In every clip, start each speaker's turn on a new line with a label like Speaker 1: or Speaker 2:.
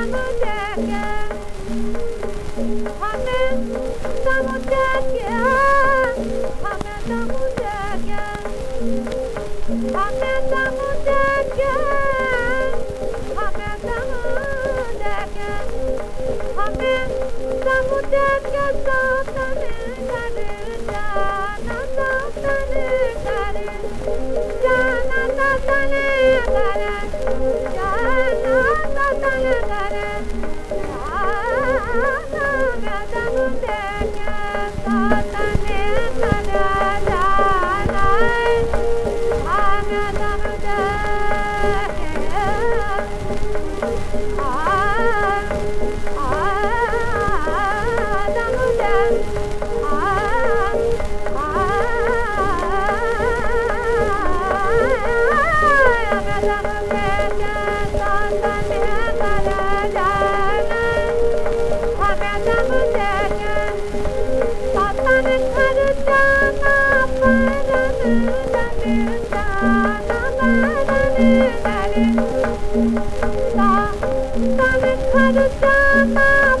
Speaker 1: Samudra Samudra Samudra 花が咲くん da da da da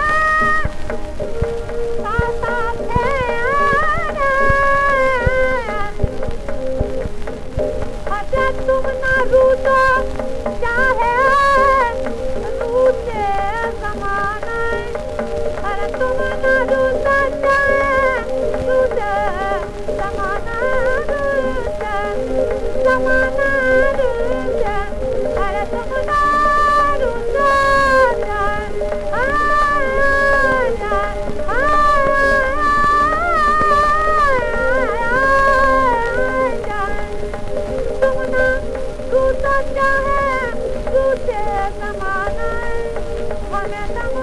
Speaker 1: Comenta mais, comenta mais.